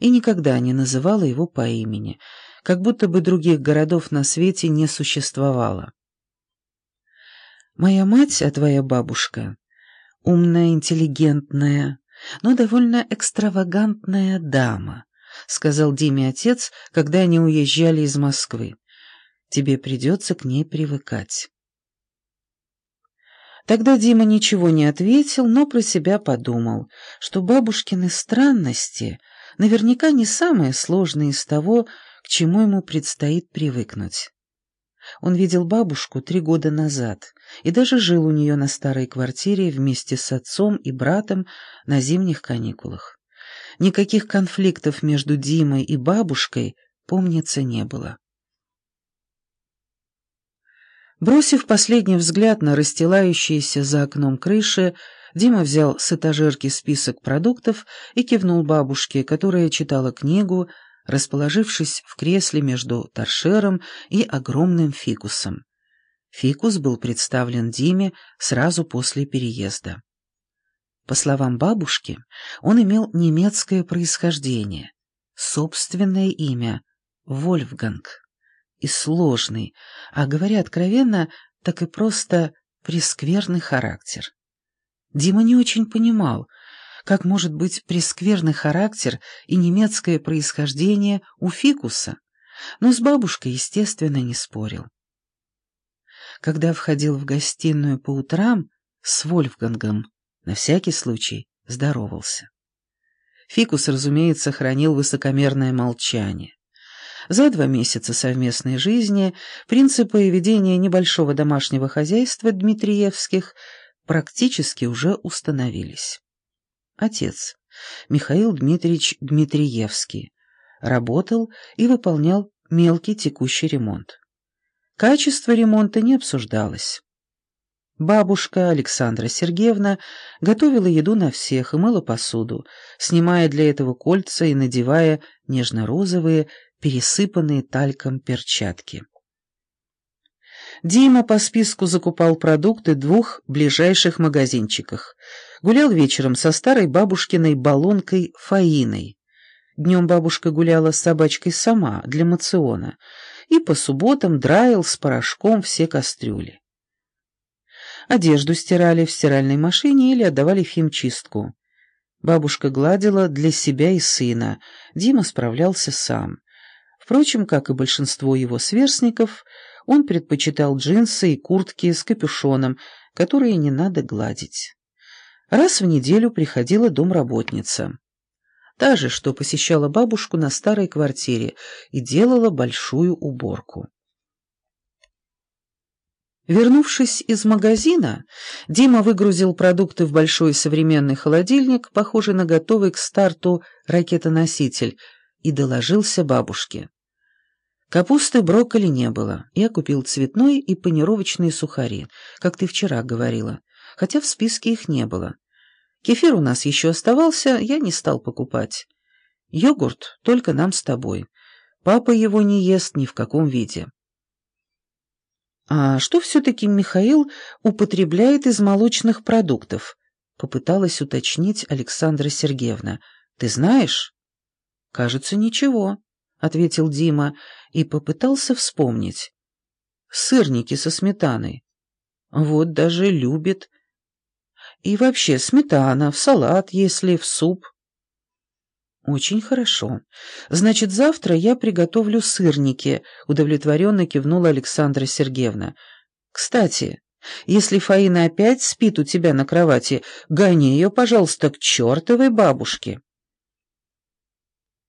и никогда не называла его по имени, как будто бы других городов на свете не существовало. «Моя мать, а твоя бабушка, умная, интеллигентная, но довольно экстравагантная дама», — сказал Диме отец, когда они уезжали из Москвы. «Тебе придется к ней привыкать». Тогда Дима ничего не ответил, но про себя подумал, что бабушкины странности наверняка не самое сложное из того, к чему ему предстоит привыкнуть. Он видел бабушку три года назад и даже жил у нее на старой квартире вместе с отцом и братом на зимних каникулах. Никаких конфликтов между Димой и бабушкой, помнится, не было. Бросив последний взгляд на расстилающиеся за окном крыши, Дима взял с этажерки список продуктов и кивнул бабушке, которая читала книгу, расположившись в кресле между торшером и огромным фикусом. Фикус был представлен Диме сразу после переезда. По словам бабушки, он имел немецкое происхождение, собственное имя — Вольфганг и сложный, а, говоря откровенно, так и просто прескверный характер. Дима не очень понимал, как может быть прескверный характер и немецкое происхождение у фикуса, но с бабушкой, естественно, не спорил. Когда входил в гостиную по утрам с Вольфгангом, на всякий случай здоровался. Фикус, разумеется, хранил высокомерное молчание. За два месяца совместной жизни принципы ведения небольшого домашнего хозяйства Дмитриевских практически уже установились. Отец, Михаил Дмитриевич Дмитриевский, работал и выполнял мелкий текущий ремонт. Качество ремонта не обсуждалось. Бабушка Александра Сергеевна готовила еду на всех и мыла посуду, снимая для этого кольца и надевая нежно-розовые пересыпанные тальком перчатки. Дима по списку закупал продукты двух ближайших магазинчиках. Гулял вечером со старой бабушкиной баллонкой Фаиной. Днем бабушка гуляла с собачкой сама, для мациона, и по субботам драил с порошком все кастрюли. Одежду стирали в стиральной машине или отдавали в химчистку. Бабушка гладила для себя и сына, Дима справлялся сам. Впрочем, как и большинство его сверстников, он предпочитал джинсы и куртки с капюшоном, которые не надо гладить. Раз в неделю приходила домработница. Та же, что посещала бабушку на старой квартире и делала большую уборку. Вернувшись из магазина, Дима выгрузил продукты в большой современный холодильник, похожий на готовый к старту ракетоноситель, и доложился бабушке. Капусты, брокколи не было. Я купил цветной и панировочные сухари, как ты вчера говорила, хотя в списке их не было. Кефир у нас еще оставался, я не стал покупать. Йогурт только нам с тобой. Папа его не ест ни в каком виде. «А что все-таки Михаил употребляет из молочных продуктов?» — попыталась уточнить Александра Сергеевна. «Ты знаешь?» «Кажется, ничего», — ответил Дима и попытался вспомнить. «Сырники со сметаной. Вот даже любит. И вообще сметана, в салат, если в суп». «Очень хорошо. Значит, завтра я приготовлю сырники», — удовлетворенно кивнула Александра Сергеевна. «Кстати, если Фаина опять спит у тебя на кровати, гони ее, пожалуйста, к чертовой бабушке».